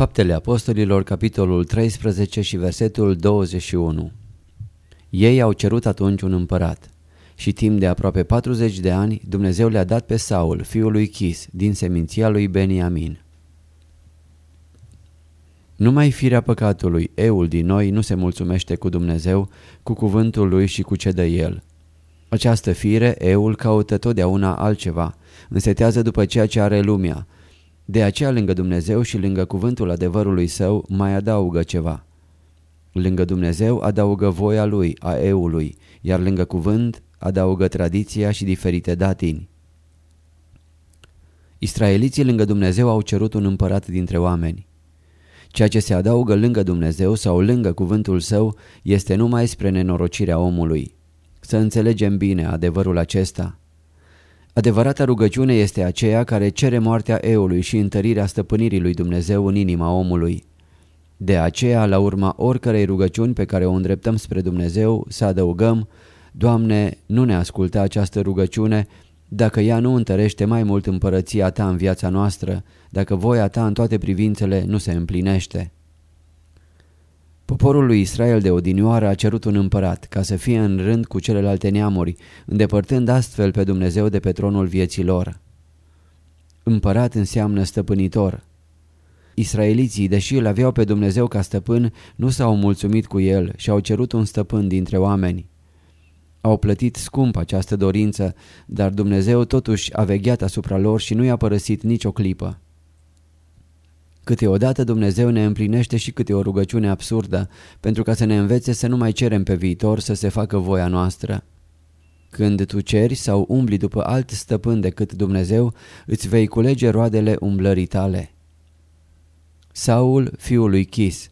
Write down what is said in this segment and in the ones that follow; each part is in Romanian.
Faptele Apostolilor, capitolul 13 și versetul 21 Ei au cerut atunci un împărat și timp de aproape 40 de ani Dumnezeu le-a dat pe Saul, fiul lui Chis, din seminția lui Beniamin. Numai firea păcatului, eul din noi, nu se mulțumește cu Dumnezeu, cu cuvântul lui și cu ce dă el. Această fire, eul, caută totdeauna altceva, însetează după ceea ce are lumea. De aceea, lângă Dumnezeu și lângă cuvântul adevărului său, mai adaugă ceva. Lângă Dumnezeu adaugă voia lui, a eului, iar lângă cuvânt adaugă tradiția și diferite datini. Israeliții lângă Dumnezeu au cerut un împărat dintre oameni. Ceea ce se adaugă lângă Dumnezeu sau lângă cuvântul său este numai spre nenorocirea omului. Să înțelegem bine adevărul acesta. Adevărata rugăciune este aceea care cere moartea eului și întărirea stăpânirii lui Dumnezeu în inima omului. De aceea, la urma oricărei rugăciuni pe care o îndreptăm spre Dumnezeu, să adăugăm, Doamne, nu ne asculta această rugăciune dacă ea nu întărește mai mult împărăția Ta în viața noastră, dacă voia Ta în toate privințele nu se împlinește. Poporul lui Israel de odinioară a cerut un împărat ca să fie în rând cu celelalte neamuri, îndepărtând astfel pe Dumnezeu de pe tronul vieții lor. Împărat înseamnă stăpânitor. Israeliții, deși îl aveau pe Dumnezeu ca stăpân, nu s-au mulțumit cu el și au cerut un stăpân dintre oameni. Au plătit scump această dorință, dar Dumnezeu totuși a vegheat asupra lor și nu i-a părăsit nicio clipă. Câteodată Dumnezeu ne împlinește și câte o rugăciune absurdă, pentru ca să ne învețe să nu mai cerem pe viitor să se facă voia noastră. Când tu ceri sau umbli după alt stăpân decât Dumnezeu, îți vei culege roadele umblării tale. Saul, fiul lui Chis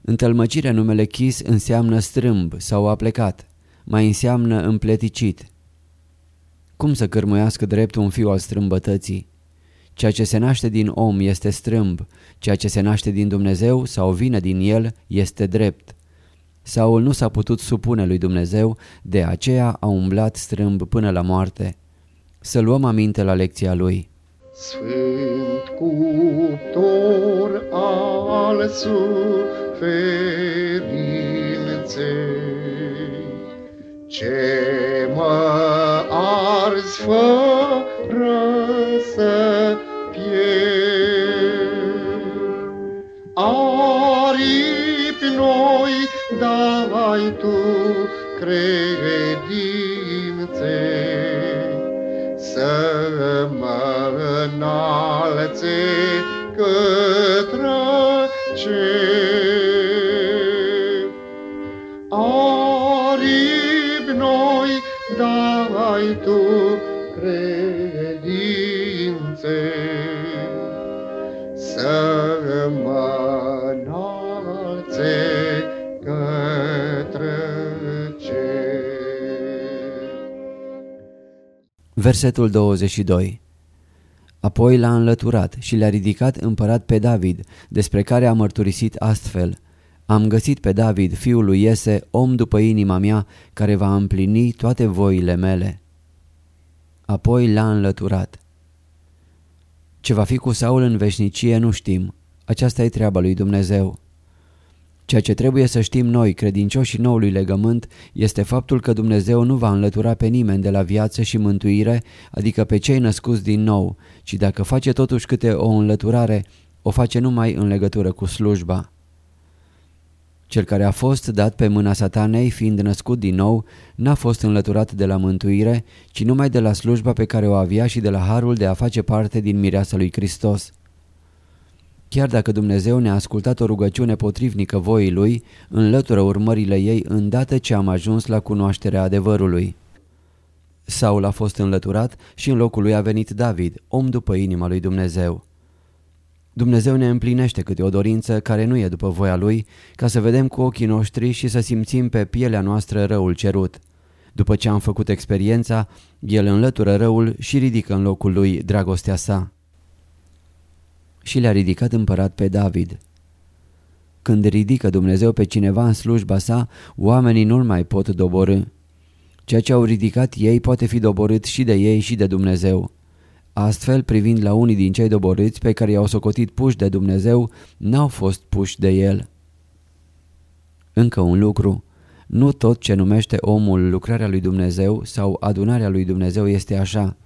Întâlmăcirea numele Chis înseamnă strâmb sau a plecat, mai înseamnă împleticit. Cum să cărmuiască drept un fiu al strâmbătății? Ceea ce se naște din om este strâmb, ceea ce se naște din Dumnezeu sau vine din el este drept. Saul nu s-a putut supune lui Dumnezeu, de aceea a umblat strâmb până la moarte. Să luăm aminte la lecția lui. Sfânt cuptor al suferinței, ce mă arzi fără să dai tu credințe, să mă înalțe către cer. Aripi noi dai tu credințe, să mă înalțe Versetul 22 Apoi l-a înlăturat și le-a ridicat împărat pe David, despre care a mărturisit astfel. Am găsit pe David, fiul lui Iese, om după inima mea, care va împlini toate voile mele. Apoi l-a înlăturat. Ce va fi cu Saul în veșnicie nu știm. Aceasta e treaba lui Dumnezeu. Ceea ce trebuie să știm noi, credincioșii noului legământ, este faptul că Dumnezeu nu va înlătura pe nimeni de la viață și mântuire, adică pe cei născuți din nou, ci dacă face totuși câte o înlăturare, o face numai în legătură cu slujba. Cel care a fost dat pe mâna satanei, fiind născut din nou, n-a fost înlăturat de la mântuire, ci numai de la slujba pe care o avea și de la harul de a face parte din mireasa lui Hristos. Chiar dacă Dumnezeu ne-a ascultat o rugăciune potrivnică voii Lui, înlătură urmările ei îndată ce am ajuns la cunoașterea adevărului. Saul a fost înlăturat și în locul lui a venit David, om după inima lui Dumnezeu. Dumnezeu ne împlinește câte o dorință care nu e după voia Lui, ca să vedem cu ochii noștri și să simțim pe pielea noastră răul cerut. După ce am făcut experiența, El înlătură răul și ridică în locul lui dragostea sa. Și le-a ridicat împărat pe David. Când ridică Dumnezeu pe cineva în slujba sa, oamenii nu-l mai pot doborâ. Ceea ce au ridicat ei poate fi doborât și de ei și de Dumnezeu. Astfel, privind la unii din cei doborâți pe care i-au socotit puși de Dumnezeu, n-au fost puși de El. Încă un lucru. Nu tot ce numește omul lucrarea lui Dumnezeu sau adunarea lui Dumnezeu este așa.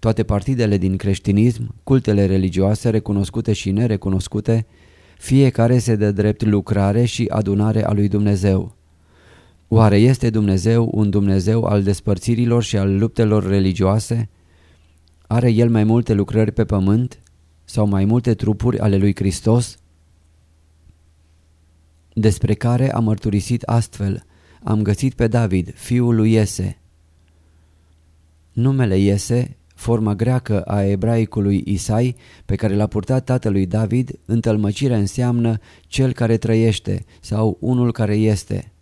Toate partidele din creștinism, cultele religioase recunoscute și nerecunoscute, fiecare se dă drept lucrare și adunare a lui Dumnezeu. Oare este Dumnezeu un Dumnezeu al despărțirilor și al luptelor religioase? Are El mai multe lucrări pe pământ? Sau mai multe trupuri ale lui Hristos? Despre care am mărturisit astfel, am găsit pe David, fiul lui Iese. Numele Iese, forma greacă a ebraicului Isai, pe care l-a purtat tatălui David, întâlmăcirea înseamnă cel care trăiește sau unul care este.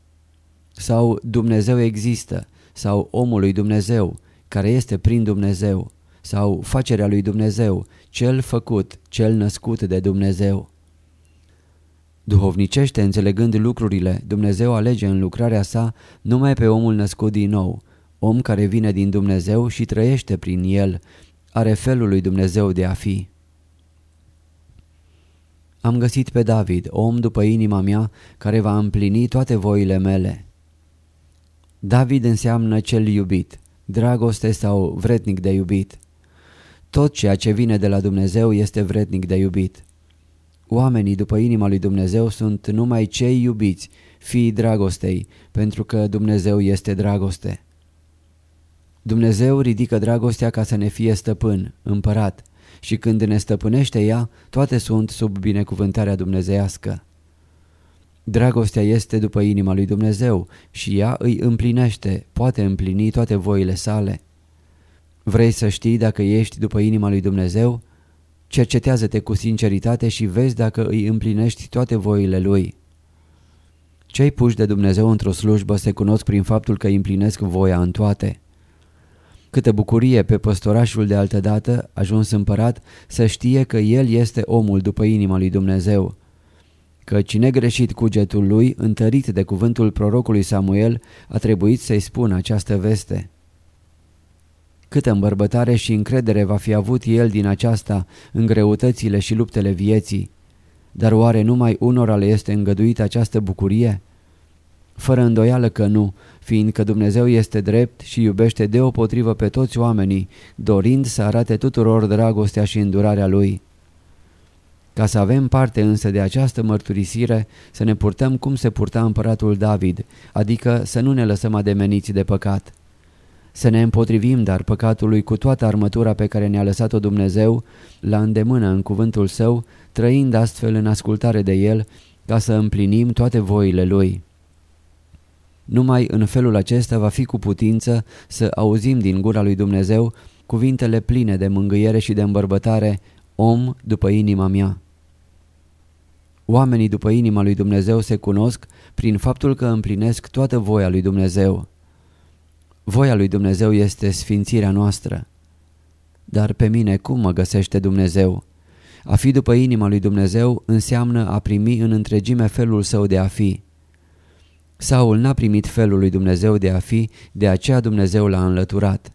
Sau Dumnezeu există, sau omul lui Dumnezeu, care este prin Dumnezeu sau facerea lui Dumnezeu, cel făcut, cel născut de Dumnezeu. Duhovnicește înțelegând lucrurile, Dumnezeu alege în lucrarea sa numai pe omul născut din nou, om care vine din Dumnezeu și trăiește prin el, are felul lui Dumnezeu de a fi. Am găsit pe David, om după inima mea, care va împlini toate voile mele. David înseamnă cel iubit, dragoste sau vrednic de iubit. Tot ceea ce vine de la Dumnezeu este vrednic de iubit. Oamenii după inima lui Dumnezeu sunt numai cei iubiți, fiii dragostei, pentru că Dumnezeu este dragoste. Dumnezeu ridică dragostea ca să ne fie stăpân, împărat, și când ne stăpânește ea, toate sunt sub binecuvântarea dumnezeiască. Dragostea este după inima lui Dumnezeu și ea îi împlinește, poate împlini toate voile sale. Vrei să știi dacă ești după inima lui Dumnezeu? Cercetează-te cu sinceritate și vezi dacă îi împlinești toate voile Lui. Cei puși de Dumnezeu într-o slujbă se cunosc prin faptul că îi împlinesc voia în toate. Câtă bucurie pe păstorașul de altădată, ajuns împărat, să știe că el este omul după inima lui Dumnezeu. Că cine greșit cugetul lui, întărit de cuvântul prorocului Samuel, a trebuit să-i spună această veste. Câtă îmbărbătare și încredere va fi avut el din aceasta în greutățile și luptele vieții. Dar oare numai unora le este îngăduită această bucurie? Fără îndoială că nu, fiindcă Dumnezeu este drept și iubește deopotrivă pe toți oamenii, dorind să arate tuturor dragostea și îndurarea Lui. Ca să avem parte însă de această mărturisire, să ne purtăm cum se purta împăratul David, adică să nu ne lăsăm ademeniți de păcat. Să ne împotrivim dar păcatului cu toată armătura pe care ne-a lăsat-o Dumnezeu la îndemână în cuvântul Său, trăind astfel în ascultare de El, ca să împlinim toate voile Lui. Numai în felul acesta va fi cu putință să auzim din gura lui Dumnezeu cuvintele pline de mângâiere și de îmbărbătare, om după inima mea. Oamenii după inima lui Dumnezeu se cunosc prin faptul că împlinesc toată voia lui Dumnezeu. Voia lui Dumnezeu este sfințirea noastră. Dar pe mine cum mă găsește Dumnezeu? A fi după inima lui Dumnezeu înseamnă a primi în întregime felul său de a fi. Saul n-a primit felul lui Dumnezeu de a fi, de aceea Dumnezeu l-a înlăturat.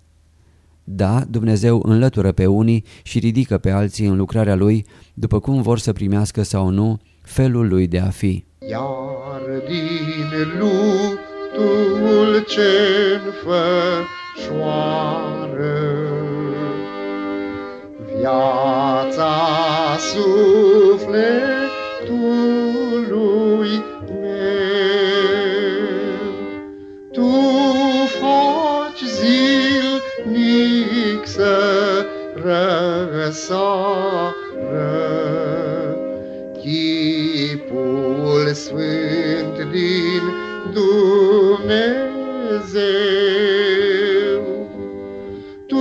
Da, Dumnezeu înlătură pe unii și ridică pe alții în lucrarea lui, după cum vor să primească sau nu felul lui de a fi. Iar din lume faptul ce fășoară. Viața sufletului răsară. Chipul sfânt din Dumnezeu, Tu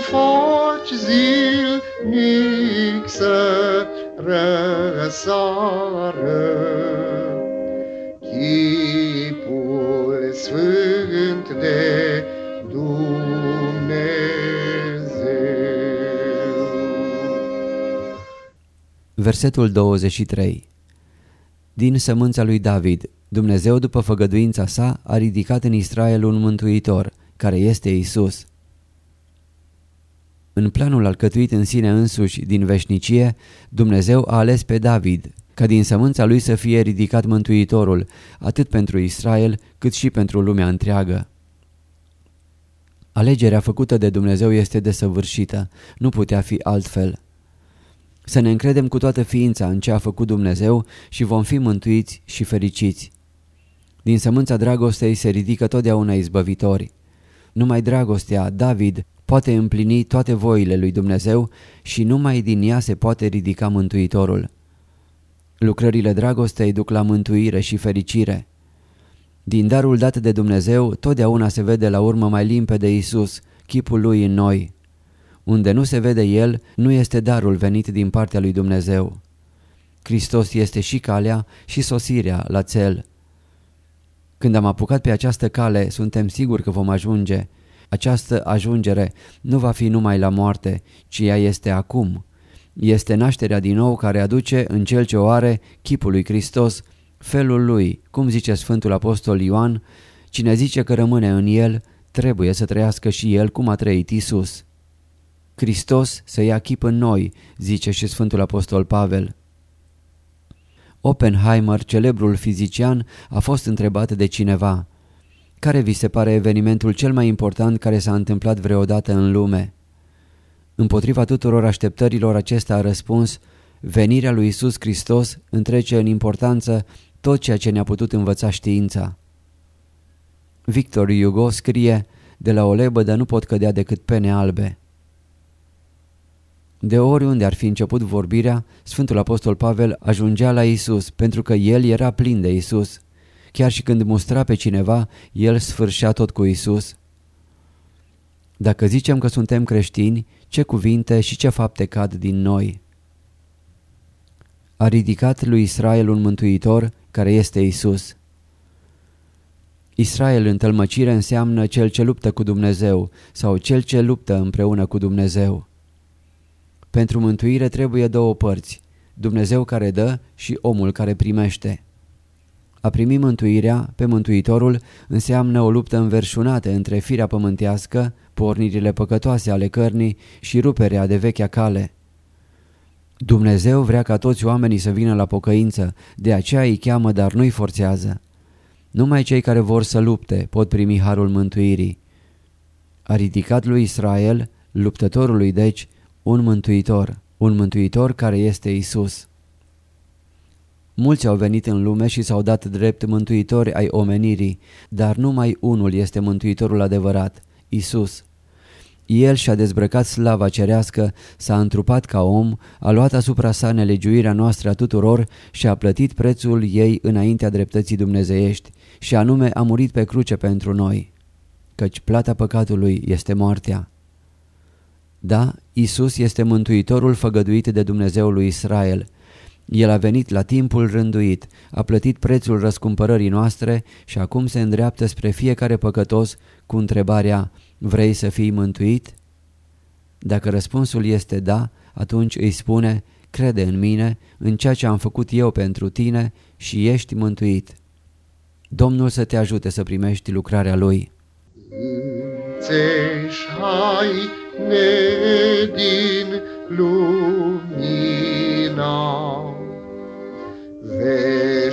faci zilnic să răsară. Versetul 23 Din sămânța lui David, Dumnezeu după făgăduința sa a ridicat în Israel un mântuitor, care este Isus. În planul alcătuit în sine însuși din veșnicie, Dumnezeu a ales pe David, ca din sămânța lui să fie ridicat mântuitorul, atât pentru Israel cât și pentru lumea întreagă. Alegerea făcută de Dumnezeu este desăvârșită, nu putea fi altfel. Să ne încredem cu toată ființa în ce a făcut Dumnezeu și vom fi mântuiți și fericiți. Din sămânța dragostei se ridică totdeauna izbăvitori. Numai dragostea, David, poate împlini toate voile lui Dumnezeu și numai din ea se poate ridica Mântuitorul. Lucrările dragostei duc la mântuire și fericire. Din darul dat de Dumnezeu, totdeauna se vede la urmă mai limpede Iisus, chipul lui în noi. Unde nu se vede El, nu este darul venit din partea lui Dumnezeu. Hristos este și calea și sosirea la cel. Când am apucat pe această cale, suntem siguri că vom ajunge. Această ajungere nu va fi numai la moarte, ci ea este acum. Este nașterea din nou care aduce în cel ce o are chipul lui Hristos, felul lui, cum zice Sfântul Apostol Ioan, cine zice că rămâne în el, trebuie să trăiască și el cum a trăit Isus. Hristos să ia chip în noi, zice și Sfântul Apostol Pavel. Oppenheimer, celebrul fizician, a fost întrebat de cineva Care vi se pare evenimentul cel mai important care s-a întâmplat vreodată în lume? Împotriva tuturor așteptărilor acesta a răspuns Venirea lui Isus Hristos întrece în importanță tot ceea ce ne-a putut învăța știința. Victor Hugo scrie De la o lebădă nu pot cădea decât pene albe. De oriunde ar fi început vorbirea, Sfântul Apostol Pavel ajungea la Isus pentru că el era plin de Isus. Chiar și când mustra pe cineva, el sfârșea tot cu Isus. Dacă zicem că suntem creștini, ce cuvinte și ce fapte cad din noi? A ridicat lui Israel un mântuitor care este Isus. Israel în tălmăcire înseamnă cel ce luptă cu Dumnezeu sau cel ce luptă împreună cu Dumnezeu. Pentru mântuire trebuie două părți, Dumnezeu care dă și omul care primește. A primi mântuirea pe Mântuitorul înseamnă o luptă înverșunată între firea pământească, pornirile păcătoase ale cărnii și ruperea de vechea cale. Dumnezeu vrea ca toți oamenii să vină la pocăință, de aceea îi cheamă, dar nu-i forțează. Numai cei care vor să lupte pot primi harul mântuirii. A ridicat lui Israel, luptătorului deci, un mântuitor, un mântuitor care este Isus. Mulți au venit în lume și s-au dat drept mântuitori ai omenirii, dar numai unul este mântuitorul adevărat, Isus. El și-a dezbrăcat slava cerească, s-a întrupat ca om, a luat asupra sa nelegiuirea noastră a tuturor și a plătit prețul ei înaintea dreptății dumnezeiești și anume a murit pe cruce pentru noi, căci plata păcatului este moartea. Da, Isus este mântuitorul făgăduit de Dumnezeul lui Israel. El a venit la timpul rânduit, a plătit prețul răscumpărării noastre și acum se îndreaptă spre fiecare păcătos cu întrebarea Vrei să fii mântuit? Dacă răspunsul este da, atunci îi spune Crede în mine, în ceea ce am făcut eu pentru tine și ești mântuit. Domnul să te ajute să primești lucrarea Lui. Înțeși haine din lumina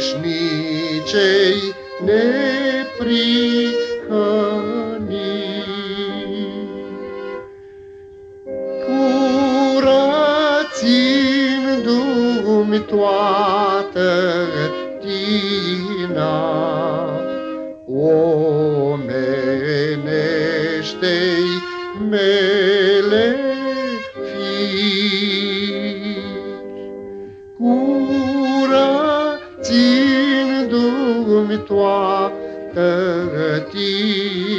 veșnicei neprihănii. Curățindu-mi toată tina, omenește-i mele gură, ținându-mi toată tina.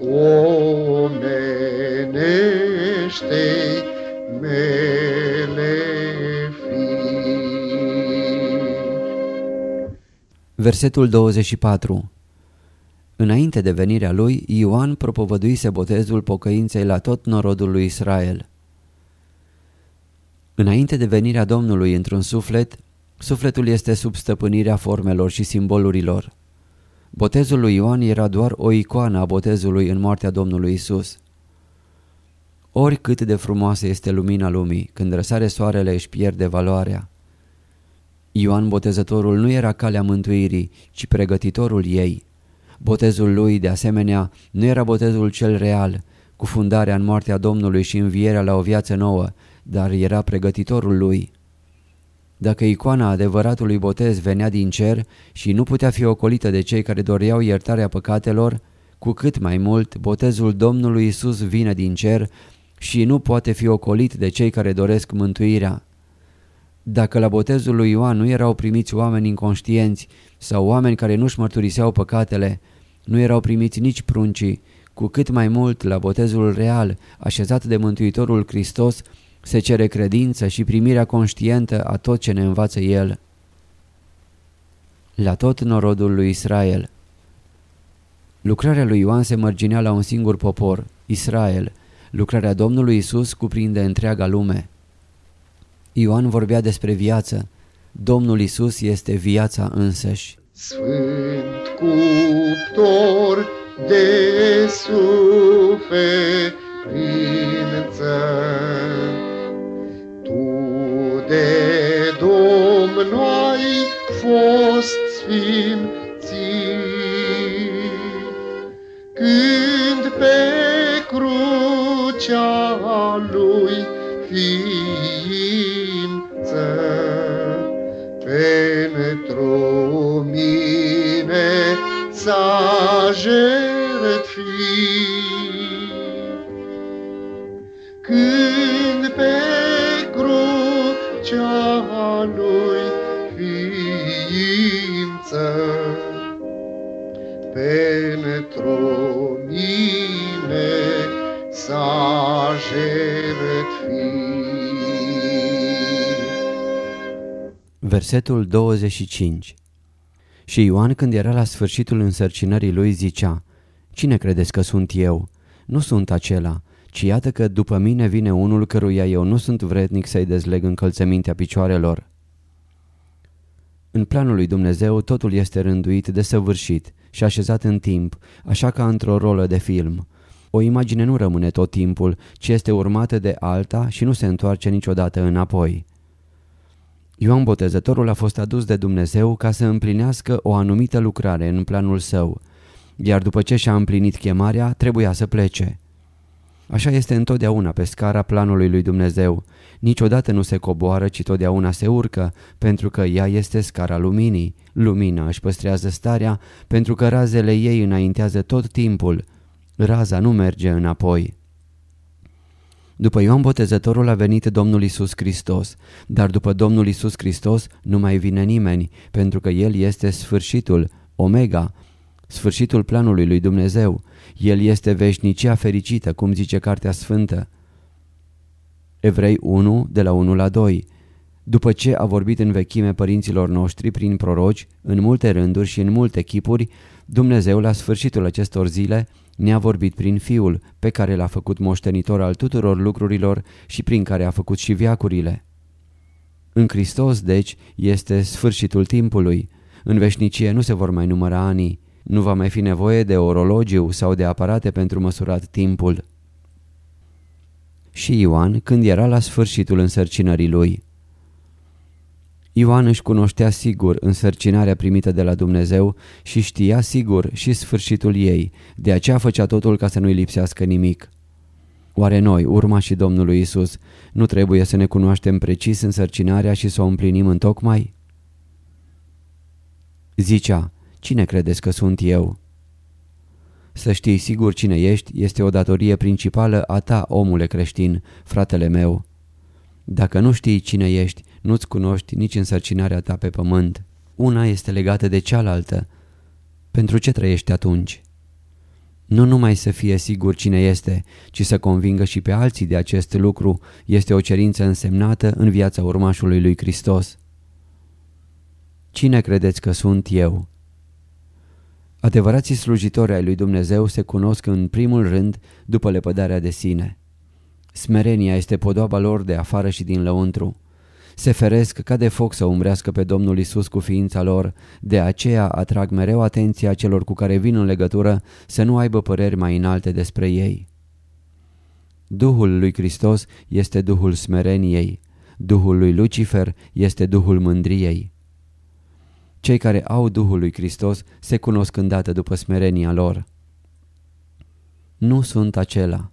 Omenește-i mele fi. Versetul 24 Înainte de venirea lui, Ioan propovăduise botezul pocăinței la tot norodul lui Israel. Înainte de venirea Domnului într-un suflet, sufletul este sub stăpânirea formelor și simbolurilor. Botezul lui Ioan era doar o icoană a botezului în moartea Domnului Isus. Oricât de frumoasă este lumina lumii, când răsare soarele își pierde valoarea. Ioan Botezătorul nu era calea mântuirii, ci pregătitorul ei. Botezul lui, de asemenea, nu era botezul cel real, cu fundarea în moartea Domnului și învierea la o viață nouă, dar era pregătitorul lui. Dacă icoana adevăratului botez venea din cer și nu putea fi ocolită de cei care doreau iertarea păcatelor, cu cât mai mult botezul Domnului Isus vine din cer și nu poate fi ocolit de cei care doresc mântuirea. Dacă la botezul lui Ioan nu erau primiți oameni inconștienți sau oameni care nu-și mărturiseau păcatele, nu erau primiți nici pruncii, cu cât mai mult la botezul real, așezat de Mântuitorul Hristos, se cere credință și primirea conștientă a tot ce ne învață El. La tot norodul lui Israel Lucrarea lui Ioan se mărginea la un singur popor, Israel. Lucrarea Domnului Isus cuprinde întreaga lume. Ioan vorbea despre viață. Domnul Isus este viața însăși. Sfânt cuptor de suferință, Versetul 25 Și Ioan când era la sfârșitul însărcinării lui zicea Cine credeți că sunt eu? Nu sunt acela, ci iată că după mine vine unul căruia eu nu sunt vrednic să-i dezleg încălțămintea picioarelor. În planul lui Dumnezeu totul este rânduit de săvârșit și așezat în timp, așa ca într-o rolă de film. O imagine nu rămâne tot timpul, ci este urmată de alta și nu se întoarce niciodată înapoi. Ioan Botezătorul a fost adus de Dumnezeu ca să împlinească o anumită lucrare în planul său, iar după ce și-a împlinit chemarea, trebuia să plece. Așa este întotdeauna pe scara planului lui Dumnezeu. Niciodată nu se coboară, ci totdeauna se urcă, pentru că ea este scara luminii. Lumina își păstrează starea, pentru că razele ei înaintează tot timpul. Raza nu merge înapoi. După Ioan Botezătorul a venit Domnul Isus Hristos, dar după Domnul Isus Hristos nu mai vine nimeni, pentru că El este sfârșitul, Omega, sfârșitul planului lui Dumnezeu. El este veșnicia fericită, cum zice Cartea Sfântă. Evrei 1, de la 1 la 2 După ce a vorbit în vechime părinților noștri prin proroci, în multe rânduri și în multe chipuri, Dumnezeu la sfârșitul acestor zile ne-a vorbit prin Fiul, pe care l-a făcut moștenitor al tuturor lucrurilor și prin care a făcut și viacurile. În Hristos, deci, este sfârșitul timpului. În veșnicie nu se vor mai număra anii. Nu va mai fi nevoie de orologiu sau de aparate pentru măsurat timpul. Și Ioan când era la sfârșitul însărcinării lui. Ioan își cunoștea sigur însărcinarea primită de la Dumnezeu și știa sigur și sfârșitul ei, de aceea făcea totul ca să nu-i lipsească nimic. Oare noi, urmașii Domnului Isus, nu trebuie să ne cunoaștem precis însărcinarea și să o împlinim în tocmai? Zicea, cine credeți că sunt eu? Să știi sigur cine ești este o datorie principală a ta, omule creștin, fratele meu. Dacă nu știi cine ești, nu-ți cunoști nici însărcinarea ta pe pământ. Una este legată de cealaltă. Pentru ce trăiești atunci? Nu numai să fie sigur cine este, ci să convingă și pe alții de acest lucru este o cerință însemnată în viața urmașului lui Hristos. Cine credeți că sunt eu? Adevărații slujitori ai lui Dumnezeu se cunosc în primul rând după lepădarea de sine. Smerenia este podoaba lor de afară și din lăuntru. Se feresc ca de foc să umbrească pe Domnul Isus cu ființa lor, de aceea atrag mereu atenția celor cu care vin în legătură să nu aibă păreri mai înalte despre ei. Duhul lui Hristos este Duhul smereniei, Duhul lui Lucifer este Duhul mândriei. Cei care au Duhul lui Hristos se cunosc îndată după smerenia lor. Nu sunt acela.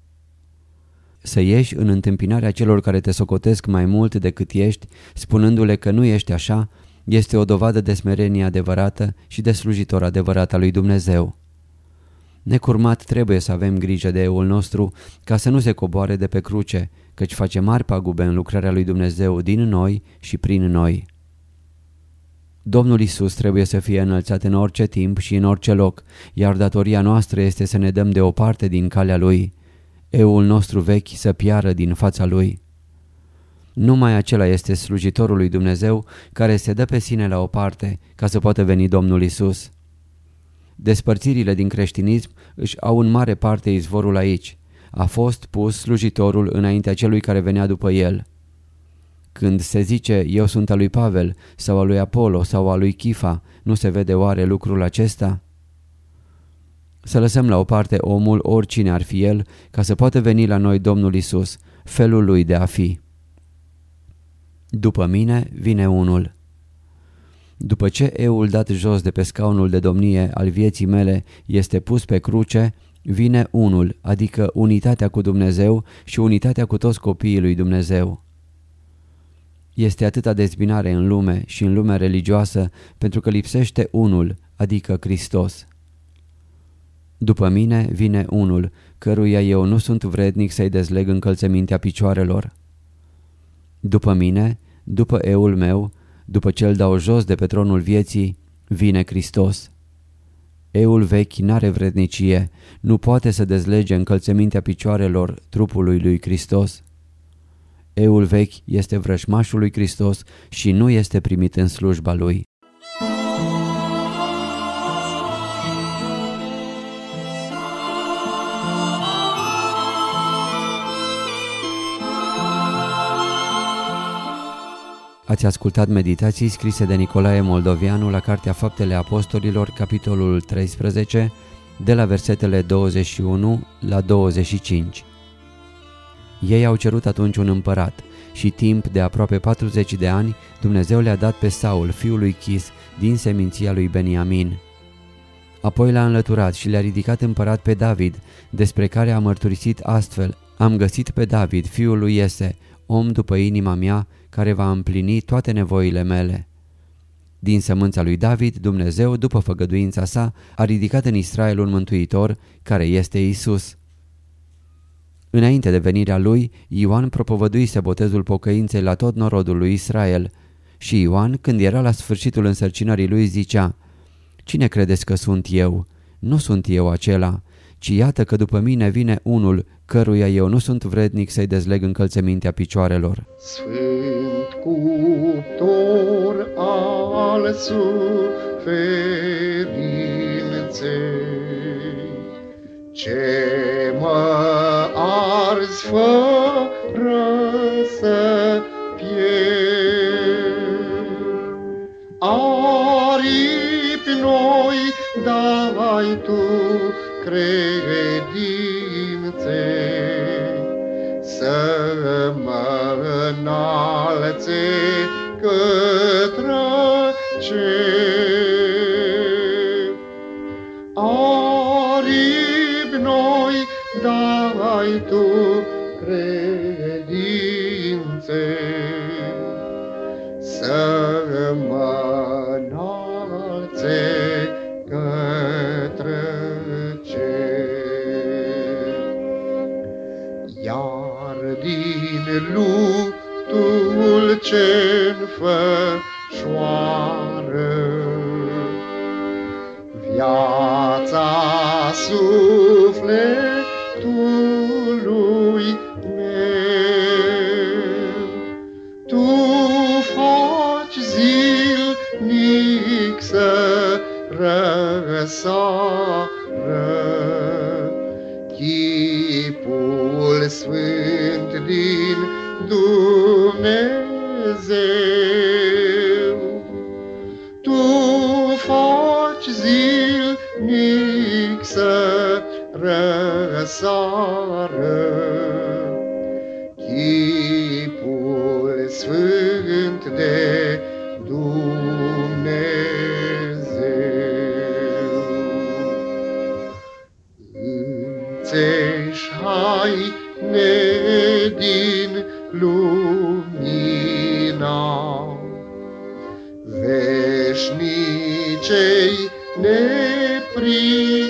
Să ieși în întâmpinarea celor care te socotesc mai mult decât ești, spunându-le că nu ești așa, este o dovadă de smerenie adevărată și de slujitor adevărat al lui Dumnezeu. Necurmat trebuie să avem grijă de eul nostru ca să nu se coboare de pe cruce, căci face mari pagube în lucrarea lui Dumnezeu din noi și prin noi. Domnul Isus trebuie să fie înălțat în orice timp și în orice loc, iar datoria noastră este să ne dăm de o parte din calea Lui. Eul nostru vechi să piară din fața Lui. Numai acela este slujitorul lui Dumnezeu care se dă pe sine la o parte ca să poată veni Domnul Isus. Despărțirile din creștinism își au în mare parte izvorul aici. A fost pus slujitorul înaintea celui care venea după el. Când se zice eu sunt al lui Pavel sau al lui Apollo sau al lui Chifa, nu se vede oare lucrul acesta? Să lăsăm la o parte omul, oricine ar fi el, ca să poată veni la noi Domnul Isus, felul lui de a fi. După mine vine unul. După ce eul dat jos de pe scaunul de domnie al vieții mele este pus pe cruce, vine unul, adică unitatea cu Dumnezeu și unitatea cu toți copiii lui Dumnezeu. Este atâta dezbinare în lume și în lumea religioasă pentru că lipsește unul, adică Hristos. După mine vine unul, căruia eu nu sunt vrednic să-i dezleg încălțămintea picioarelor. După mine, după eul meu, după cel dau jos de pe tronul vieții, vine Hristos. Eul vechi n-are vrednicie, nu poate să dezlege încălțămintea picioarelor trupului lui Hristos. Eul vechi este vrășmașul lui Hristos și nu este primit în slujba lui. Ați ascultat meditații scrise de Nicolae Moldovianu la Cartea Faptele Apostolilor, capitolul 13, de la versetele 21 la 25. Ei au cerut atunci un împărat și timp de aproape 40 de ani Dumnezeu le-a dat pe Saul, fiul lui Chis, din seminția lui Beniamin. Apoi l-a înlăturat și le-a ridicat împărat pe David, despre care a mărturisit astfel, Am găsit pe David, fiul lui Iese, om după inima mea, care va împlini toate nevoile mele. Din sămânța lui David, Dumnezeu, după făgăduința sa, a ridicat în Israel un mântuitor, care este Isus. Înainte de venirea lui, Ioan propovăduise botezul pocăinței la tot norodul lui Israel. Și Ioan, când era la sfârșitul însărcinării lui, zicea, Cine credeți că sunt eu? Nu sunt eu acela, ci iată că după mine vine unul căruia eu nu sunt vrednic să-i dezleg încălțămintea picioarelor. Sfânt cuptor al suferinței, ce mă arzi fără să pierd. Aripi noi dai tu credințe, să mă înalțe către cer. azul. veșnicei neprin.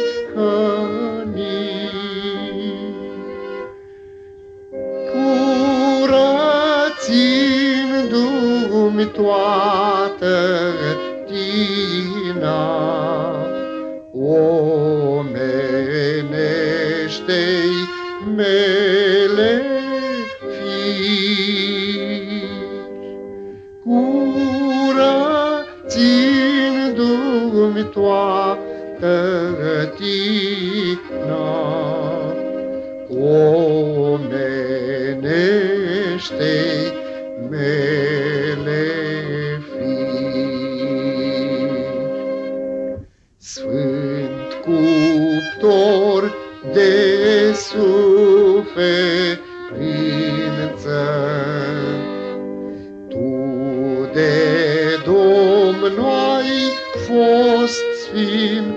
fost sfânt.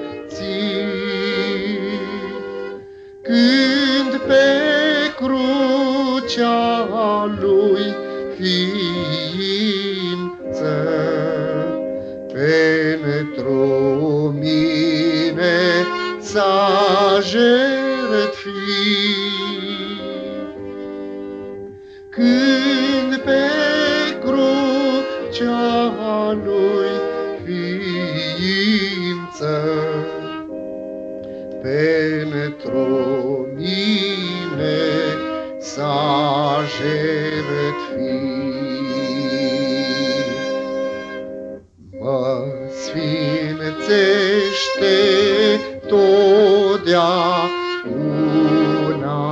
una.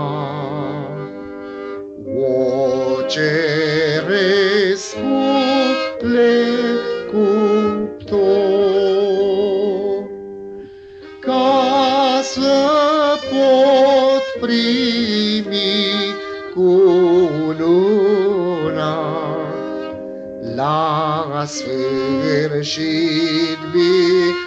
O ceresc cu plecuptor, ca să pot primi cu luna la sfârșit bine.